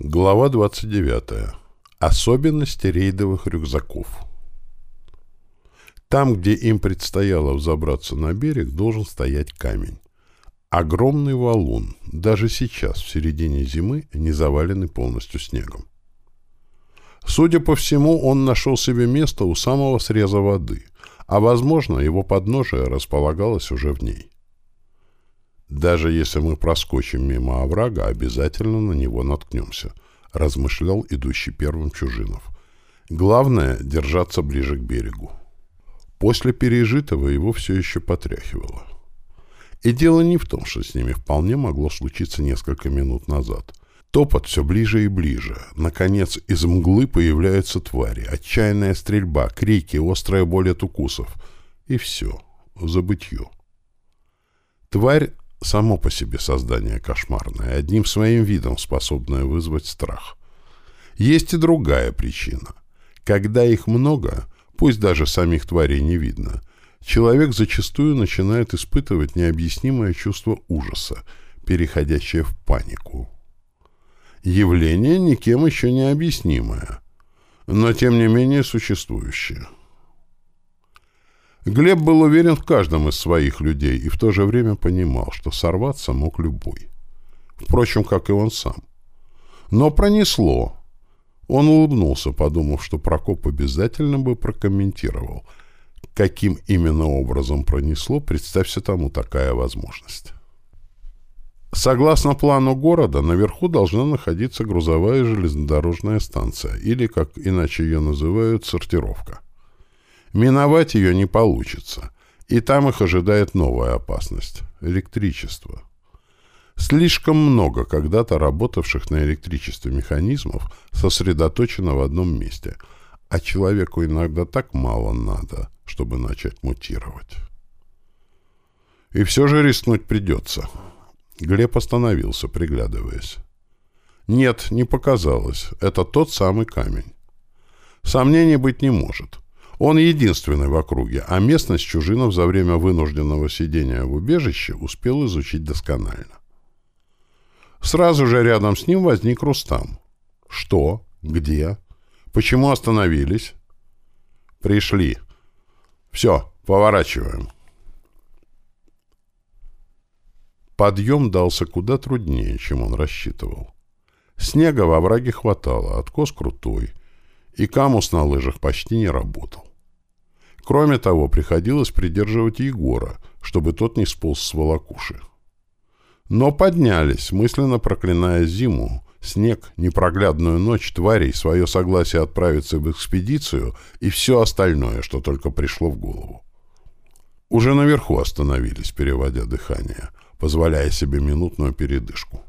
Глава 29. Особенности рейдовых рюкзаков. Там, где им предстояло взобраться на берег, должен стоять камень. Огромный валун, даже сейчас, в середине зимы, не заваленный полностью снегом. Судя по всему, он нашел себе место у самого среза воды, а, возможно, его подножие располагалось уже в ней. Даже если мы проскочим мимо оврага, обязательно на него наткнемся, размышлял идущий первым Чужинов. Главное — держаться ближе к берегу. После пережитого его все еще потряхивало. И дело не в том, что с ними вполне могло случиться несколько минут назад. Топот все ближе и ближе. Наконец, из мглы появляются твари. Отчаянная стрельба, крики, острая боль от укусов. И все. Забытье. Тварь само по себе создание кошмарное, одним своим видом способное вызвать страх. Есть и другая причина. Когда их много, пусть даже самих тварей не видно, человек зачастую начинает испытывать необъяснимое чувство ужаса, переходящее в панику. Явление никем еще не объяснимое, но тем не менее существующее. Глеб был уверен в каждом из своих людей и в то же время понимал, что сорваться мог любой. Впрочем, как и он сам. Но пронесло. Он улыбнулся, подумав, что Прокоп обязательно бы прокомментировал. Каким именно образом пронесло, представься тому такая возможность. Согласно плану города, наверху должна находиться грузовая железнодорожная станция, или, как иначе ее называют, сортировка. Миновать ее не получится, и там их ожидает новая опасность — электричество. Слишком много когда-то работавших на электричестве механизмов сосредоточено в одном месте, а человеку иногда так мало надо, чтобы начать мутировать. И все же рискнуть придется. Глеб остановился, приглядываясь. Нет, не показалось. Это тот самый камень. Сомнений быть не может. Он единственный в округе, а местность Чужинов за время вынужденного сидения в убежище успел изучить досконально. Сразу же рядом с ним возник Рустам. Что? Где? Почему остановились? Пришли. Все, поворачиваем. Подъем дался куда труднее, чем он рассчитывал. Снега во враге хватало, откос крутой — и камус на лыжах почти не работал. Кроме того, приходилось придерживать Егора, чтобы тот не сполз с волокуши. Но поднялись, мысленно проклиная зиму, снег, непроглядную ночь, тварей, свое согласие отправиться в экспедицию и все остальное, что только пришло в голову. Уже наверху остановились, переводя дыхание, позволяя себе минутную передышку.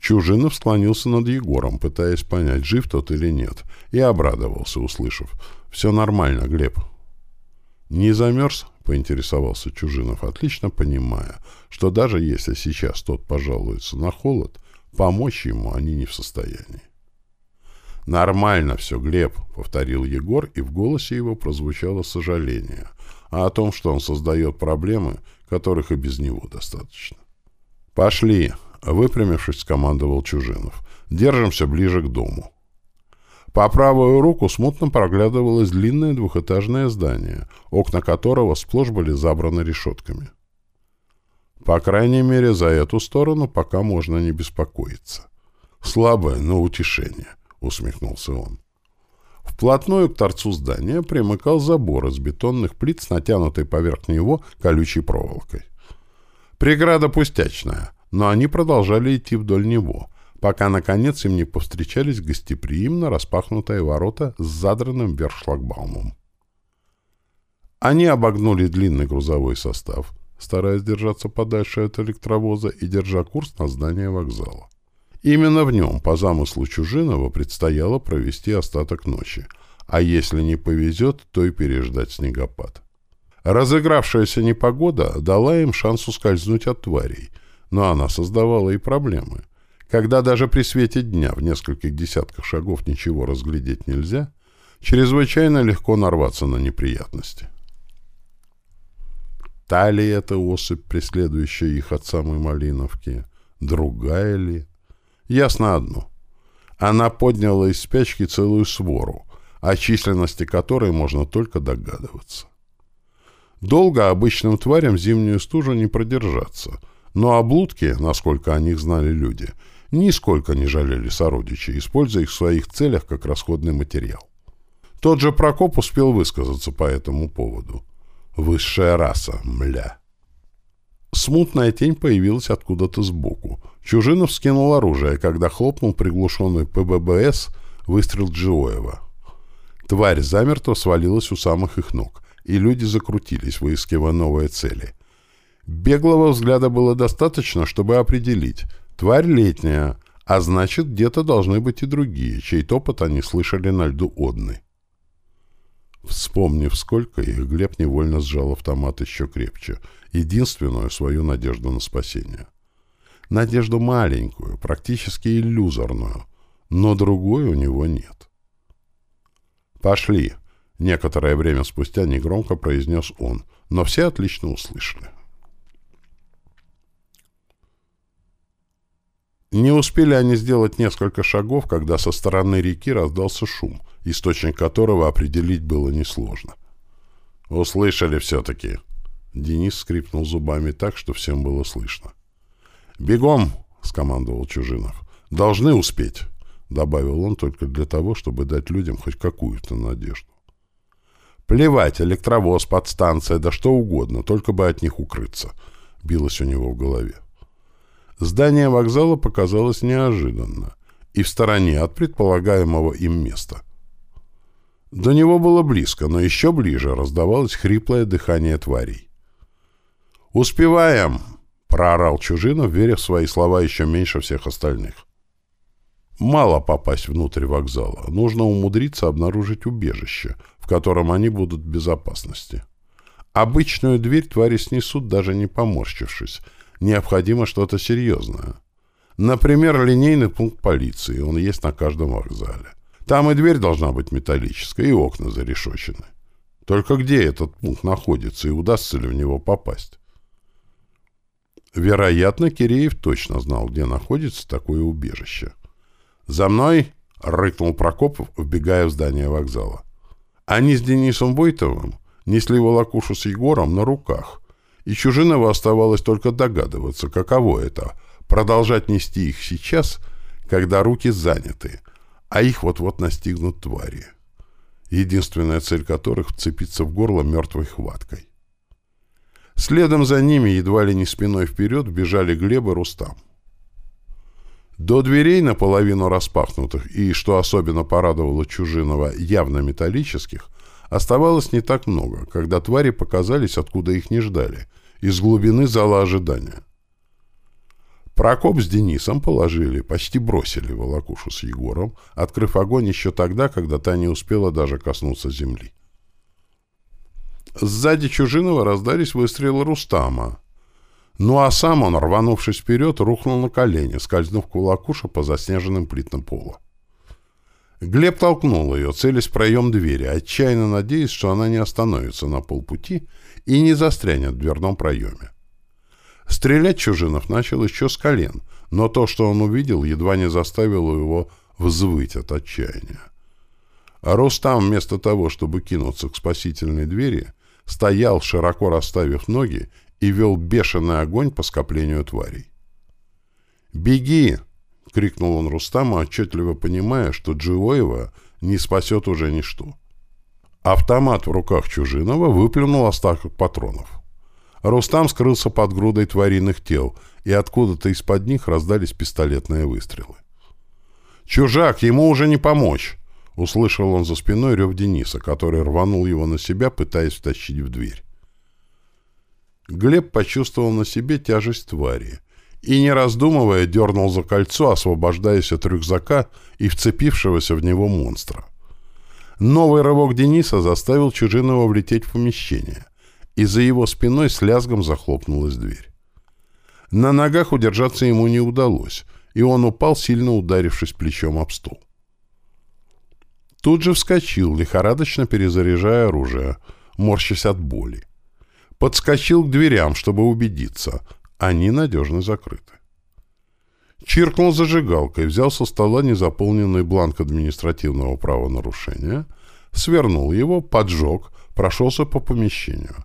Чужинов склонился над Егором, пытаясь понять, жив тот или нет, и обрадовался, услышав. «Все нормально, Глеб». «Не замерз?» — поинтересовался Чужинов, отлично понимая, что даже если сейчас тот пожалуется на холод, помочь ему они не в состоянии. «Нормально все, Глеб», — повторил Егор, и в голосе его прозвучало сожаление, а о том, что он создает проблемы, которых и без него достаточно. «Пошли», Выпрямившись, скомандовал Чужинов. «Держимся ближе к дому». По правую руку смутно проглядывалось длинное двухэтажное здание, окна которого сплошь были забраны решетками. По крайней мере, за эту сторону пока можно не беспокоиться. «Слабое, но утешение», — усмехнулся он. Вплотную к торцу здания примыкал забор из бетонных плит с натянутой поверх него колючей проволокой. Преграда пустячная, но они продолжали идти вдоль него, пока, наконец, им не повстречались гостеприимно распахнутые ворота с задранным вверх шлагбаумом. Они обогнули длинный грузовой состав, стараясь держаться подальше от электровоза и держа курс на здание вокзала. Именно в нем, по замыслу Чужинова, предстояло провести остаток ночи, а если не повезет, то и переждать снегопад. Разыгравшаяся непогода дала им шанс ускользнуть от тварей — но она создавала и проблемы. Когда даже при свете дня в нескольких десятках шагов ничего разглядеть нельзя, чрезвычайно легко нарваться на неприятности. Та ли это особь, преследующая их от самой Малиновки? Другая ли? Ясно одно. Она подняла из спячки целую свору, о численности которой можно только догадываться. Долго обычным тварям зимнюю стужу не продержаться, но облудки, насколько о них знали люди, нисколько не жалели сородичей, используя их в своих целях как расходный материал. Тот же Прокоп успел высказаться по этому поводу. «Высшая раса, мля!» Смутная тень появилась откуда-то сбоку. Чужинов скинул оружие, когда хлопнул приглушенный ПББС выстрел Джиоева. Тварь замертво свалилась у самых их ног, и люди закрутились, выискивая новые цели. Беглого взгляда было достаточно, чтобы определить. Тварь летняя, а значит, где-то должны быть и другие, чей топот они слышали на льду Одны. Вспомнив, сколько их, Глеб невольно сжал автомат еще крепче, единственную свою надежду на спасение. Надежду маленькую, практически иллюзорную, но другой у него нет. «Пошли!» — некоторое время спустя негромко произнес он, но все отлично услышали. Не успели они сделать несколько шагов, когда со стороны реки раздался шум, источник которого определить было несложно. «Услышали все-таки!» Денис скрипнул зубами так, что всем было слышно. «Бегом!» — скомандовал Чужинов. «Должны успеть!» — добавил он только для того, чтобы дать людям хоть какую-то надежду. «Плевать, электровоз, подстанция, да что угодно, только бы от них укрыться!» — билось у него в голове. Здание вокзала показалось неожиданно и в стороне от предполагаемого им места. До него было близко, но еще ближе раздавалось хриплое дыхание тварей. «Успеваем!» — проорал Чужинов, веря в свои слова еще меньше всех остальных. Мало попасть внутрь вокзала. Нужно умудриться обнаружить убежище, в котором они будут в безопасности. Обычную дверь твари снесут, даже не поморщившись. Необходимо что-то серьезное. Например, линейный пункт полиции. Он есть на каждом вокзале. Там и дверь должна быть металлическая, и окна зарешочены. Только где этот пункт находится, и удастся ли в него попасть? Вероятно, Киреев точно знал, где находится такое убежище. «За мной!» — рыкнул Прокопов, вбегая в здание вокзала. Они с Денисом Войтовым несли волокушу с Егором на руках, и Чужинова оставалось только догадываться, каково это — продолжать нести их сейчас, когда руки заняты, а их вот-вот настигнут твари, единственная цель которых — вцепиться в горло мертвой хваткой. Следом за ними, едва ли не спиной вперед, бежали Глеб и Рустам. До дверей, наполовину распахнутых и, что особенно порадовало Чужинова, явно металлических, оставалось не так много, когда твари показались, откуда их не ждали, из глубины зала ожидания. Прокоп с Денисом положили, почти бросили волокушу с Егором, открыв огонь еще тогда, когда та не успела даже коснуться земли. Сзади Чужинова раздались выстрелы Рустама. Ну а сам он, рванувшись вперед, рухнул на колени, скользнув кулакуша по заснеженным плитам пола. Глеб толкнул ее, целясь в проем двери, отчаянно надеясь, что она не остановится на полпути и не застрянет в дверном проеме. Стрелять Чужинов начал еще с колен, но то, что он увидел, едва не заставило его взвыть от отчаяния. А Рустам, вместо того, чтобы кинуться к спасительной двери, стоял, широко расставив ноги, и вел бешеный огонь по скоплению тварей. «Беги!» — крикнул он Рустаму, отчетливо понимая, что Джиоева не спасет уже ничто. Автомат в руках Чужинова выплюнул остаток патронов. Рустам скрылся под грудой твариных тел, и откуда-то из-под них раздались пистолетные выстрелы. «Чужак, ему уже не помочь!» Услышал он за спиной рев Дениса, который рванул его на себя, пытаясь втащить в дверь. Глеб почувствовал на себе тяжесть твари и, не раздумывая, дернул за кольцо, освобождаясь от рюкзака и вцепившегося в него монстра. Новый рывок Дениса заставил Чужинова влететь в помещение, и за его спиной с лязгом захлопнулась дверь. На ногах удержаться ему не удалось, и он упал, сильно ударившись плечом об стол. Тут же вскочил, лихорадочно перезаряжая оружие, морщась от боли. Подскочил к дверям, чтобы убедиться. Они надежно закрыты. Чиркнул зажигалкой, взял со стола незаполненный бланк административного правонарушения, свернул его, поджег, прошелся по помещению.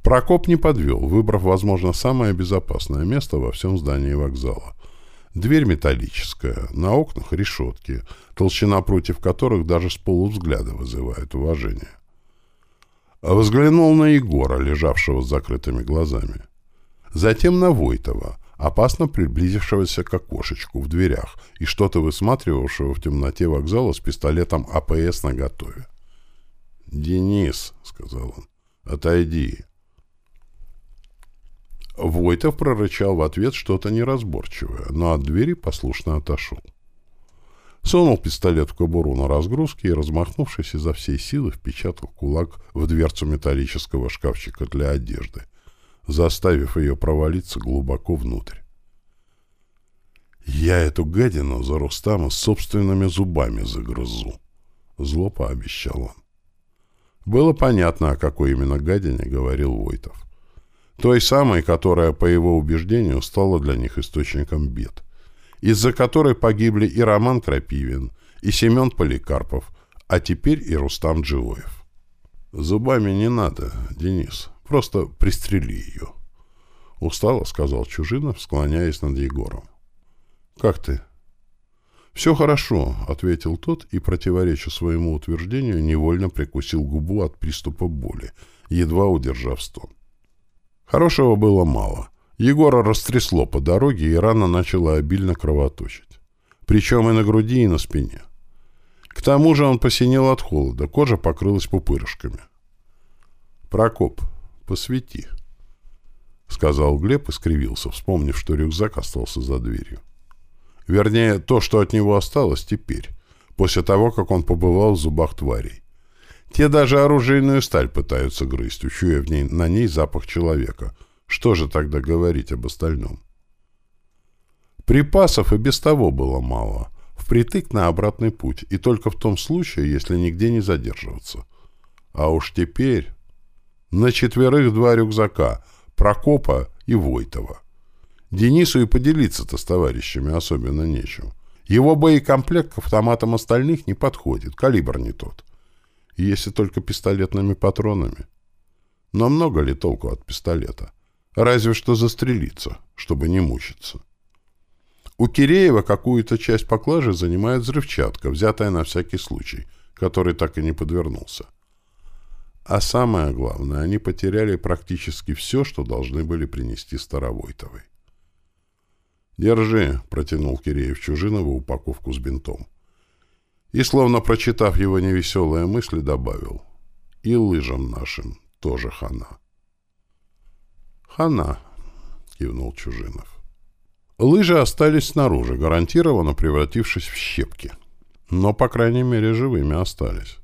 Прокоп не подвел, выбрав, возможно, самое безопасное место во всем здании вокзала. Дверь металлическая, на окнах решетки, толщина против которых даже с полувзгляда вызывает уважение. Взглянул на Егора, лежавшего с закрытыми глазами. Затем на Войтова, опасно приблизившегося к окошечку в дверях и что-то высматривавшего в темноте вокзала с пистолетом АПС наготове. «Денис», — сказал он, — «отойди». Войтов прорычал в ответ что-то неразборчивое, но от двери послушно отошел. Сунул пистолет в кобуру на разгрузке и, размахнувшись изо всей силы, впечатал кулак в дверцу металлического шкафчика для одежды, заставив ее провалиться глубоко внутрь. «Я эту гадину за Рустама собственными зубами загрызу», — зло пообещал он. Было понятно, о какой именно гадине говорил Войтов. Той самой, которая, по его убеждению, стала для них источником бед, из-за которой погибли и Роман Крапивин, и Семен Поликарпов, а теперь и Рустам Джилоев. «Зубами не надо, Денис, просто пристрели ее», — устало сказал Чужинов, склоняясь над Егором. «Как ты?» «Все хорошо», — ответил тот и, противореча своему утверждению, невольно прикусил губу от приступа боли, едва удержав стон. Хорошего было мало. Егора растрясло по дороге, и рана начала обильно кровоточить. Причем и на груди, и на спине. К тому же он посинел от холода, кожа покрылась пупырышками. «Прокоп, посвети», — сказал Глеб и скривился, вспомнив, что рюкзак остался за дверью. Вернее, то, что от него осталось теперь, после того, как он побывал в зубах тварей. Те даже оружейную сталь пытаются грызть, учуя в ней, на ней запах человека. Что же тогда говорить об остальном? Припасов и без того было мало. Впритык на обратный путь, и только в том случае, если нигде не задерживаться. А уж теперь... На четверых два рюкзака, Прокопа и Войтова. Денису и поделиться-то с товарищами особенно нечем. Его боекомплект к автоматам остальных не подходит, калибр не тот если только пистолетными патронами. Но много ли толку от пистолета? Разве что застрелиться, чтобы не мучиться. У Киреева какую-то часть поклажи занимает взрывчатка, взятая на всякий случай, который так и не подвернулся. А самое главное, они потеряли практически все, что должны были принести Старовойтовой. «Держи», — протянул Киреев Чужинову упаковку с бинтом и, словно прочитав его невеселые мысли, добавил «И лыжам нашим тоже хана». «Хана», — кивнул Чужинов. Лыжи остались снаружи, гарантированно превратившись в щепки. Но, по крайней мере, живыми остались.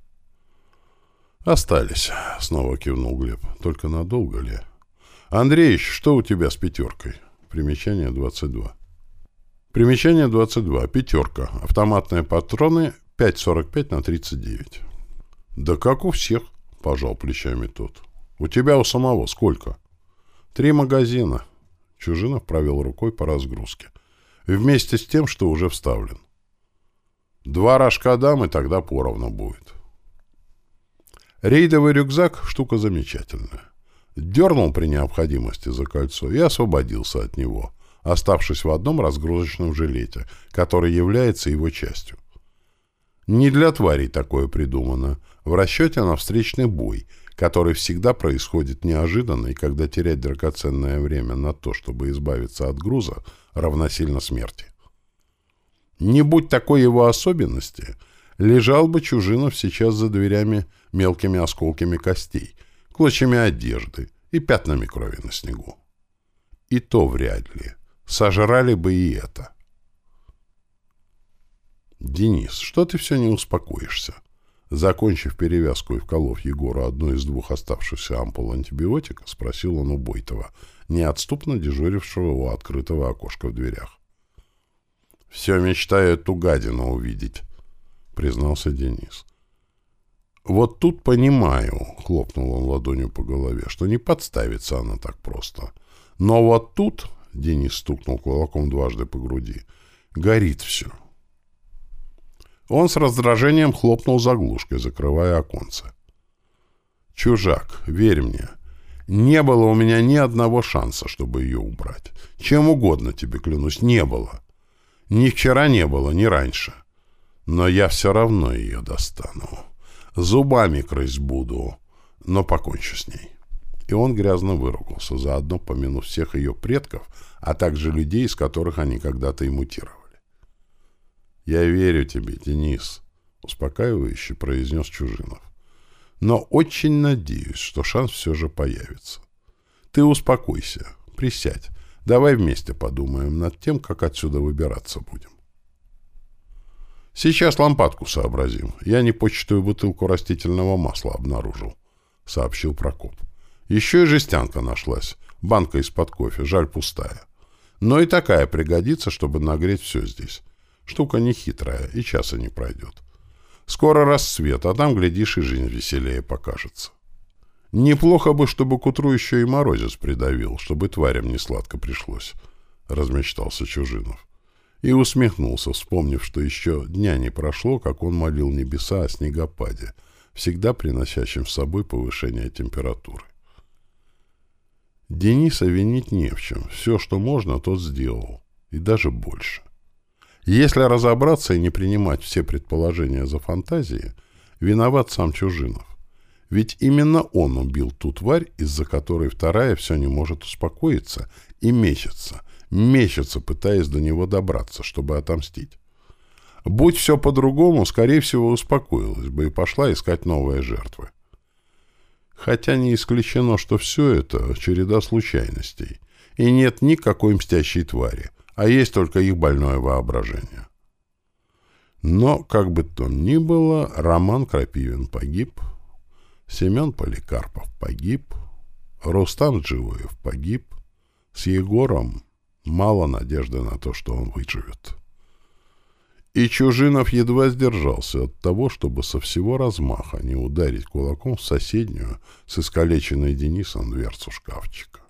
«Остались», — снова кивнул Глеб. «Только надолго ли?» «Андреич, что у тебя с пятеркой?» Примечание 22. Примечание 22. Пятерка. Автоматные патроны 5,45 на 39. Да как у всех, пожал плечами тот. У тебя у самого сколько? Три магазина. Чужинов провел рукой по разгрузке. Вместе с тем, что уже вставлен. Два рожка дам, и тогда поровну будет. Рейдовый рюкзак — штука замечательная. Дернул при необходимости за кольцо и освободился от него, оставшись в одном разгрузочном жилете, который является его частью. Не для тварей такое придумано. В расчете на встречный бой, который всегда происходит неожиданно, и когда терять драгоценное время на то, чтобы избавиться от груза, равносильно смерти. Не будь такой его особенности, лежал бы Чужинов сейчас за дверями мелкими осколками костей, клочьями одежды и пятнами крови на снегу. И то вряд ли. Сожрали бы и это. «Денис, что ты все не успокоишься?» Закончив перевязку и вколов Егору одну из двух оставшихся ампул антибиотика, спросил он у Бойтова, неотступно дежурившего у открытого окошка в дверях. «Все мечтаю эту гадину увидеть», — признался Денис. «Вот тут понимаю», — хлопнул он ладонью по голове, — «что не подставится она так просто. Но вот тут Денис стукнул кулаком дважды по груди. Горит все. Он с раздражением хлопнул заглушкой, закрывая оконце. «Чужак, верь мне, не было у меня ни одного шанса, чтобы ее убрать. Чем угодно тебе клянусь, не было. Ни вчера не было, ни раньше. Но я все равно ее достану. Зубами крыть буду, но покончу с ней». И он грязно выругался, заодно помянув всех ее предков, а также людей, из которых они когда-то и мутировали. «Я верю тебе, Денис», — успокаивающе произнес Чужинов. «Но очень надеюсь, что шанс все же появится. Ты успокойся, присядь. Давай вместе подумаем над тем, как отсюда выбираться будем». «Сейчас лампадку сообразим. Я непочатую бутылку растительного масла обнаружил», — сообщил Прокоп. «Еще и жестянка нашлась. Банка из-под кофе, жаль, пустая. Но и такая пригодится, чтобы нагреть все здесь. Штука нехитрая, и часа не пройдет. Скоро рассвет, а там, глядишь, и жизнь веселее покажется. Неплохо бы, чтобы к утру еще и морозец придавил, чтобы тварям не сладко пришлось, — размечтался Чужинов. И усмехнулся, вспомнив, что еще дня не прошло, как он молил небеса о снегопаде, всегда приносящем с собой повышение температуры. Дениса винить не в чем. Все, что можно, тот сделал. И даже больше. Если разобраться и не принимать все предположения за фантазии, виноват сам Чужинов. Ведь именно он убил ту тварь, из-за которой вторая все не может успокоиться и мечется, мечется, пытаясь до него добраться, чтобы отомстить. Будь все по-другому, скорее всего, успокоилась бы и пошла искать новые жертвы. Хотя не исключено, что все это — череда случайностей, и нет никакой мстящей твари, а есть только их больное воображение. Но, как бы то ни было, Роман Крапивин погиб, Семен Поликарпов погиб, Рустам Дживоев погиб, с Егором мало надежды на то, что он выживет. И Чужинов едва сдержался от того, чтобы со всего размаха не ударить кулаком в соседнюю с искалеченной Денисом дверцу шкафчика.